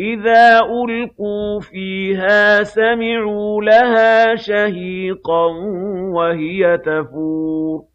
إِذَا أُلْقُوا فِيهَا سَمِعُوا لَهَا شَهِيقًا وَهِيَ تَفُورُ